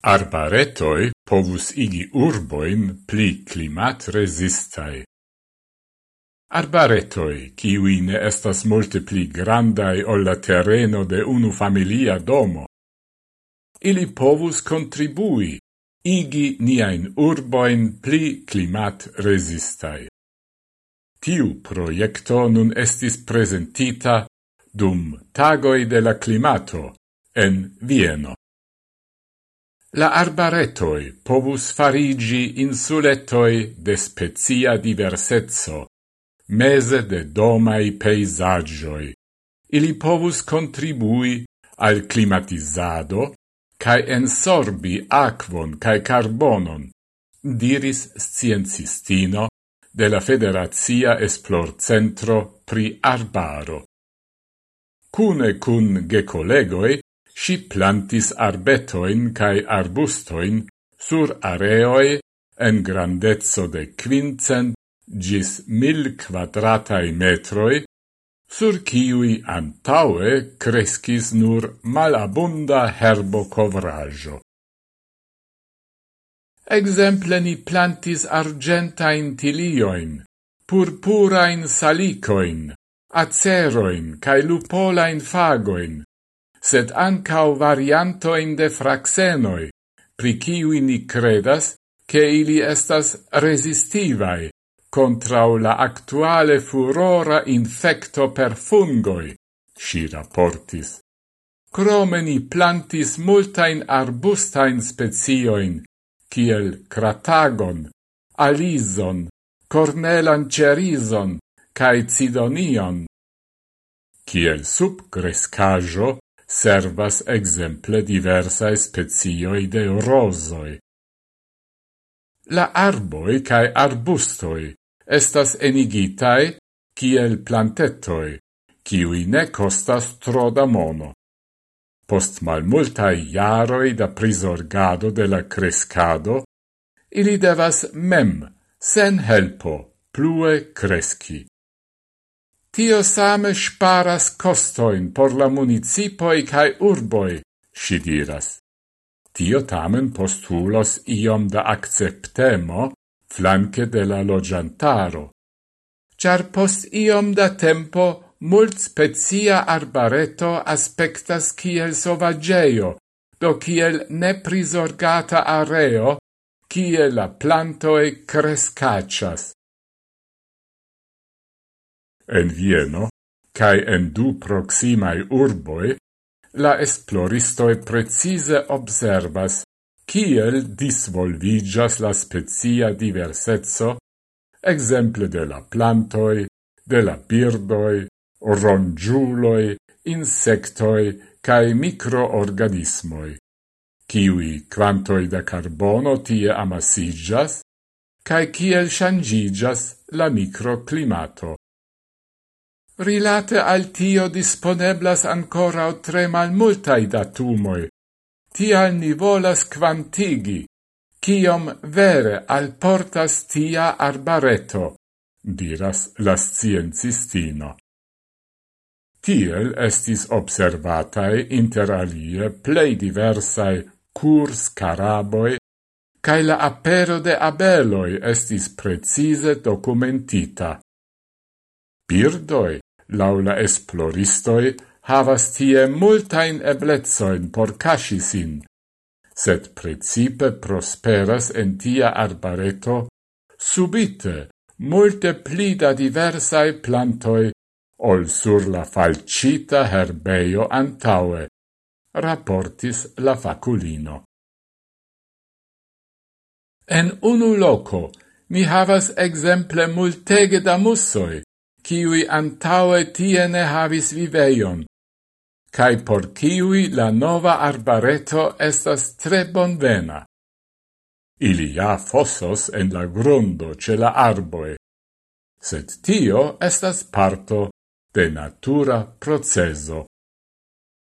Arbaretoi povus igi urboin pli klimat resistai. Arbaretoi kiwi ne estas multe pli grandai ol la de unu familia domo, ili povus contribui igi niain urboin pli klimat resistai. Tiu projekto nun estis presentita dum tagoi de la climato en Vieno. La arbaretoi povus farigi insuletoi de spezia diversezzo, mese de domai peisagioi. Ili povus contribui al climatizado cae ensorbi aquon cae carbonon, diris sciencistino de la Federazia Esplor Centro pri Arbaro. Cune cun gecolegoi Si plantis arbetoin cae arbustoin sur areoi en grandezzo de quincent gis mil quadratai metroi, sur ciui antaue crescis nur malabunda herbo covraggio. Exemple ni plantis argentain tilioin, purpurain salicoin, aceroin cae lupolain fagoin, sed ancau variantoin de fraxenoi, pri ciui ni credas che ili estas resistivai contrau la actuale furora infecto per fungoi, si rapportis. Crome ni plantis multain arbustain spezioin, kiel cratagon, alison, cornelan cerison, cae cidonion. Kiel subcrescajo, servas exemple diversae spezioi de rosoi. La arboi cae arbustoi estas enigitae kiel plantetoi, kiui ne costas tro da mono. Post mal multae jaroi da prisorgado de la crescado, ili devas mem, sen helpo, plue cresci. Tio same sparas costoin por la municipoi cae urboi, si diras. Tio tamen postulos iom da acceptemo flanque de la logiantaro, char post iom da tempo mult spezia arbareto aspectas kiel sovageio, do kiel neprisorgata areo, kiel la plantoe crescacas en Vieno, cae en du proximae urboi, la esploristoi precise observas kiel disvolvigas la spezia diversezzo, exemple de la plantoi, de la birdoi, rongiuloi, insectoi cae microorganismoi, kiwi quantoi da carbono tie amasigas, cae kiel shangigas la microclimato. Rilate al tio disponeblas ancora o tre malmultai datumoi. Tial ni volas quantigi, ciom vere al portas tia arbareto, diras la sciencistino. Tiel estis observatae interalie plei diversae curs caraboi, cae la apero de abeloi estis precise documentita. Birdoi laula esploristoi, havas tie multain eblezoin por casci sin, sed precipe prosperas en tia arbareto subite multe plida diversae plantoi ol sur la falcita herbeio antaue, rapportis la faculino. En unu loco mi havas exemple multege da mussoi, kiui antaue tie ne havis viveion, cae por kiui la nova arbareto estas tre bonvena. Ili ja fossos en la grundo ce la arboe, sed tio estas parto de natura proceso.